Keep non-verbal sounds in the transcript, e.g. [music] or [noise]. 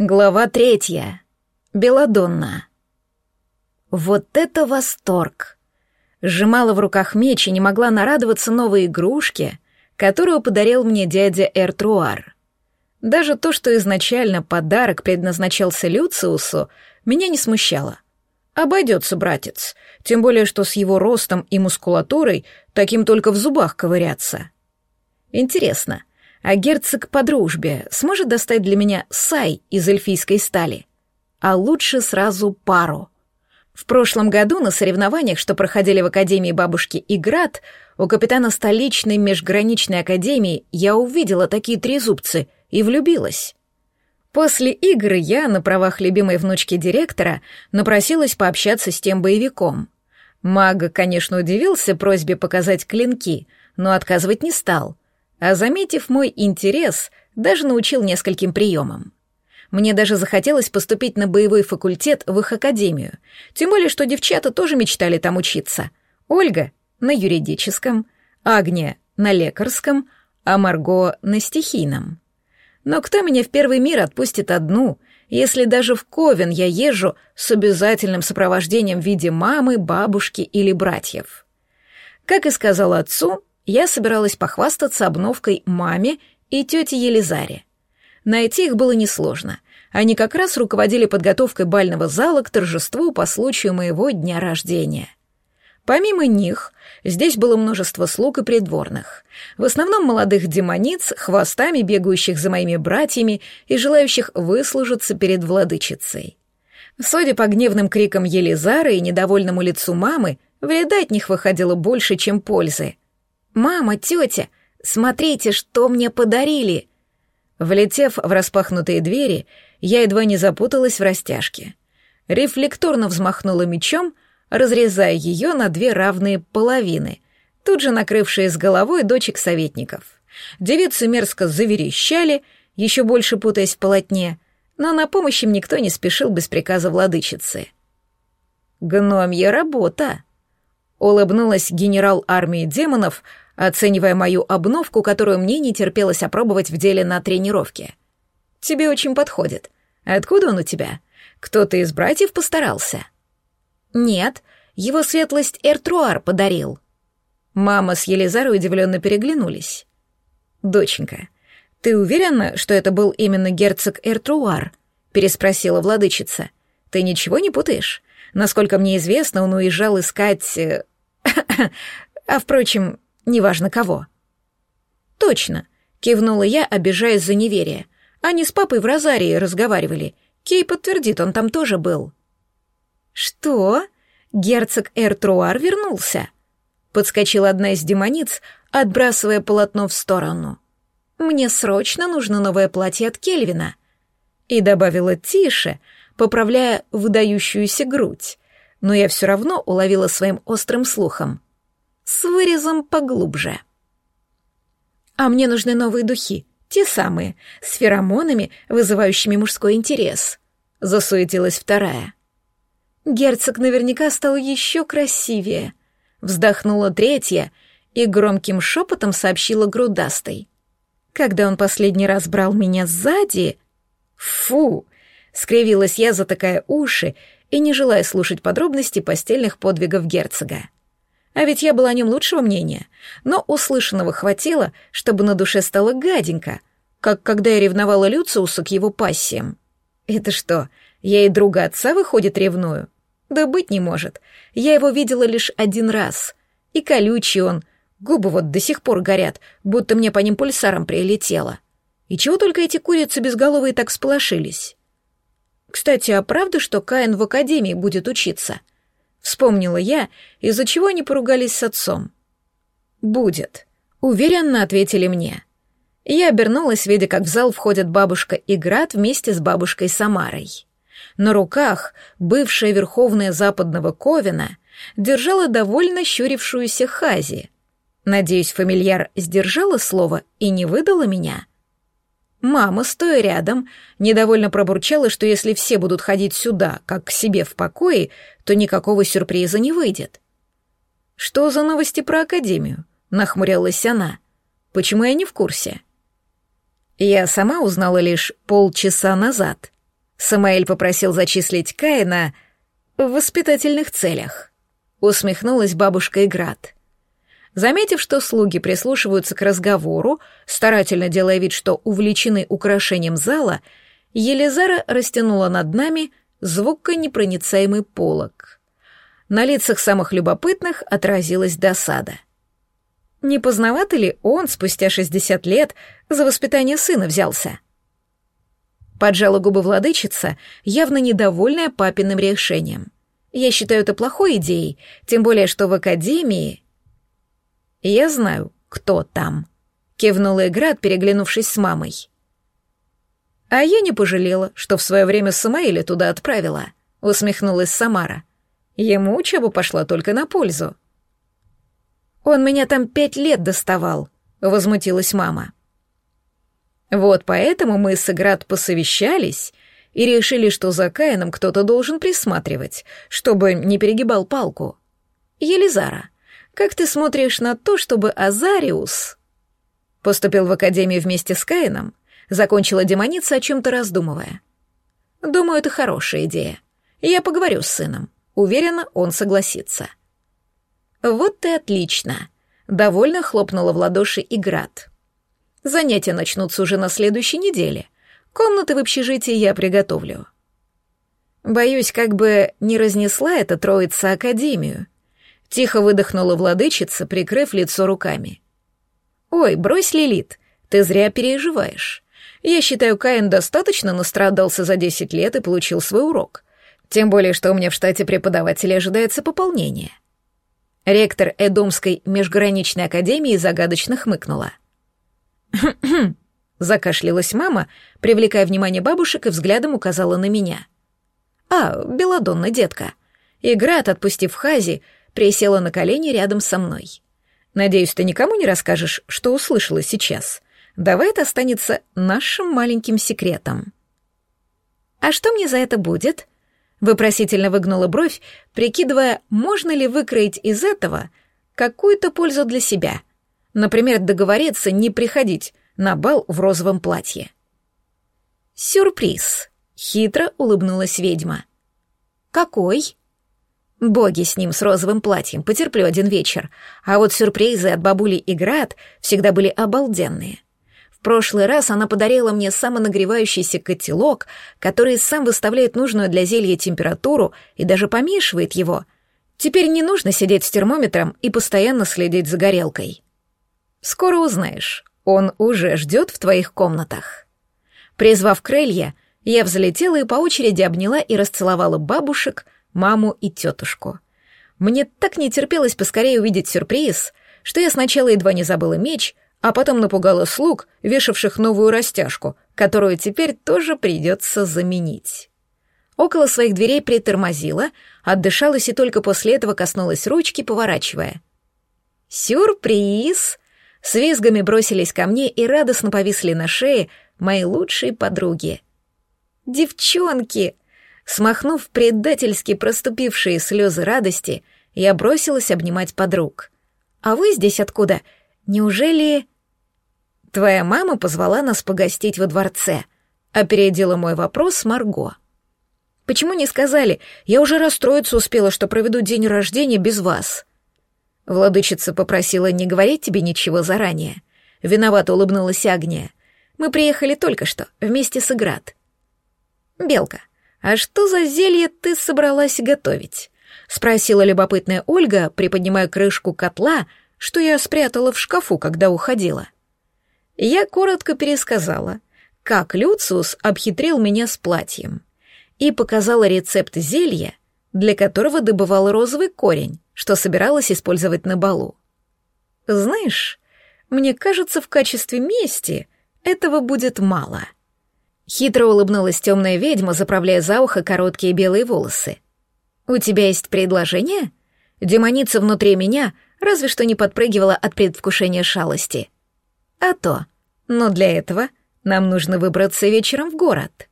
Глава третья. Беладонна. Вот это восторг! Сжимала в руках меч и не могла нарадоваться новой игрушке, которую подарил мне дядя Эртруар. Даже то, что изначально подарок предназначался Люциусу, меня не смущало. Обойдется, братец, тем более, что с его ростом и мускулатурой таким только в зубах ковыряться. Интересно, а герцог по дружбе сможет достать для меня сай из эльфийской стали? А лучше сразу пару. В прошлом году на соревнованиях, что проходили в Академии бабушки Играт, у капитана столичной межграничной академии я увидела такие трезубцы и влюбилась. После игры я, на правах любимой внучки директора, напросилась пообщаться с тем боевиком. Маг, конечно, удивился просьбе показать клинки, но отказывать не стал — а, заметив мой интерес, даже научил нескольким приемам. Мне даже захотелось поступить на боевой факультет в их академию, тем более, что девчата тоже мечтали там учиться. Ольга — на юридическом, Агния — на лекарском, а Марго — на стихийном. Но кто меня в первый мир отпустит одну, если даже в Ковен я езжу с обязательным сопровождением в виде мамы, бабушки или братьев? Как и сказал отцу, я собиралась похвастаться обновкой маме и тете Елизаре. Найти их было несложно. Они как раз руководили подготовкой бального зала к торжеству по случаю моего дня рождения. Помимо них, здесь было множество слуг и придворных. В основном молодых демониц, хвостами бегающих за моими братьями и желающих выслужиться перед владычицей. Судя по гневным крикам Елизары и недовольному лицу мамы, вреда от них выходило больше, чем пользы. «Мама, тетя, смотрите, что мне подарили!» Влетев в распахнутые двери, я едва не запуталась в растяжке. Рефлекторно взмахнула мечом, разрезая ее на две равные половины, тут же накрывшие с головой дочек советников. Девицы мерзко заверещали, еще больше путаясь в полотне, но на помощь им никто не спешил без приказа владычицы. «Гномья работа!» Улыбнулась генерал армии демонов, оценивая мою обновку, которую мне не терпелось опробовать в деле на тренировке. «Тебе очень подходит. Откуда он у тебя? Кто-то из братьев постарался?» «Нет, его светлость Эртруар подарил». Мама с Елизарой удивленно переглянулись. «Доченька, ты уверена, что это был именно герцог Эртруар?» — переспросила владычица. «Ты ничего не путаешь? Насколько мне известно, он уезжал искать... Э, [coughs] а, впрочем, неважно кого. «Точно», — кивнула я, обижаясь за неверие. Они с папой в Розарии разговаривали. Кей подтвердит, он там тоже был. «Что? Герцог Эртруар вернулся?» Подскочила одна из демониц, отбрасывая полотно в сторону. «Мне срочно нужно новое платье от Кельвина». И добавила тише — поправляя выдающуюся грудь, но я все равно уловила своим острым слухом. С вырезом поглубже. «А мне нужны новые духи, те самые, с феромонами, вызывающими мужской интерес», — засуетилась вторая. «Герцог наверняка стал еще красивее», — вздохнула третья и громким шепотом сообщила грудастой. «Когда он последний раз брал меня сзади...» «Фу!» Скривилась я, затыкая уши и не желая слушать подробности постельных подвигов герцога. А ведь я была о нем лучшего мнения, но услышанного хватило, чтобы на душе стало гаденько, как когда я ревновала Люциуса к его пассиям. Это что, я и друга отца, выходит, ревную? Да быть не может. Я его видела лишь один раз. И колючий он. Губы вот до сих пор горят, будто мне по ним пульсаром прилетело. И чего только эти курицы безголовые так сполошились? Кстати, а правда, что Каин в академии будет учиться? Вспомнила я, из-за чего они поругались с отцом. Будет, уверенно ответили мне. Я обернулась, видя, как в зал входят бабушка и Град вместе с бабушкой Самарой. На руках бывшая верховная западного Ковина держала довольно щурившуюся Хази. Надеюсь, фамильяр сдержала слово и не выдала меня. Мама, стоя рядом, недовольно пробурчала, что если все будут ходить сюда, как к себе в покое, то никакого сюрприза не выйдет. «Что за новости про Академию?» — нахмурилась она. «Почему я не в курсе?» Я сама узнала лишь полчаса назад. Самаэль попросил зачислить Каина в воспитательных целях. Усмехнулась бабушка Играт. Заметив, что слуги прислушиваются к разговору, старательно делая вид, что увлечены украшением зала, Елизара растянула над нами звуконепроницаемый полог. На лицах самых любопытных отразилась досада. Не поздновато ли он спустя 60 лет за воспитание сына взялся? Поджала губы владычица, явно недовольная папиным решением. Я считаю это плохой идеей, тем более, что в академии... Я знаю, кто там. Кивнула Играт, переглянувшись с мамой. А я не пожалела, что в свое время Самаиля туда отправила, усмехнулась Самара. Ему учеба пошла только на пользу. Он меня там пять лет доставал, возмутилась мама. Вот поэтому мы с Играт посовещались и решили, что за Каином кто-то должен присматривать, чтобы не перегибал палку. Елизара, как ты смотришь на то, чтобы Азариус поступил в академию вместе с Каином, закончила демоница, о чем-то раздумывая. Думаю, это хорошая идея. Я поговорю с сыном. Уверена, он согласится. Вот и отлично. Довольно хлопнула в ладоши Играт. Занятия начнутся уже на следующей неделе. Комнаты в общежитии я приготовлю. Боюсь, как бы не разнесла эта троица академию. Тихо выдохнула владычица, прикрыв лицо руками. «Ой, брось, Лилит, ты зря переживаешь. Я считаю, Каин достаточно настрадался за десять лет и получил свой урок. Тем более, что у меня в штате преподавателей ожидается пополнение». Ректор Эдомской межграничной академии загадочно хмыкнула. «Хм-хм», закашлялась мама, привлекая внимание бабушек и взглядом указала на меня. «А, Беладонна, детка». Играт, отпустив Хази, присела на колени рядом со мной. «Надеюсь, ты никому не расскажешь, что услышала сейчас. Давай это останется нашим маленьким секретом». «А что мне за это будет?» Вопросительно выгнула бровь, прикидывая, можно ли выкроить из этого какую-то пользу для себя. Например, договориться не приходить на бал в розовом платье. «Сюрприз!» — хитро улыбнулась ведьма. «Какой?» «Боги с ним, с розовым платьем, потерплю один вечер, а вот сюрпризы от бабули и Град всегда были обалденные. В прошлый раз она подарила мне самонагревающийся котелок, который сам выставляет нужную для зелья температуру и даже помешивает его. Теперь не нужно сидеть с термометром и постоянно следить за горелкой. Скоро узнаешь, он уже ждет в твоих комнатах. Призвав крылья, я взлетела и по очереди обняла и расцеловала бабушек, маму и тетушку. Мне так не терпелось поскорее увидеть сюрприз, что я сначала едва не забыла меч — а потом напугала слуг, вешавших новую растяжку, которую теперь тоже придется заменить. Около своих дверей притормозила, отдышалась и только после этого коснулась ручки, поворачивая. «Сюрприз!» С визгами бросились ко мне и радостно повисли на шее мои лучшие подруги. «Девчонки!» Смахнув предательски проступившие слезы радости, я бросилась обнимать подруг. «А вы здесь откуда?» Неужели... Твоя мама позвала нас погостить во дворце, опередила мой вопрос Марго. Почему не сказали? Я уже расстроиться успела, что проведу день рождения без вас. Владычица попросила не говорить тебе ничего заранее. Виновато улыбнулась Агния. Мы приехали только что, вместе с Играт. Белка, а что за зелье ты собралась готовить? Спросила любопытная Ольга, приподнимая крышку котла, что я спрятала в шкафу, когда уходила. Я коротко пересказала, как Люциус обхитрил меня с платьем, и показала рецепт зелья, для которого добывала розовый корень, что собиралась использовать на балу. Знаешь, мне кажется, в качестве мести этого будет мало. Хитро улыбнулась темная ведьма, заправляя за ухо короткие белые волосы. «У тебя есть предложение?» Демоница внутри меня — разве что не подпрыгивала от предвкушения шалости. А то, но для этого нам нужно выбраться вечером в город.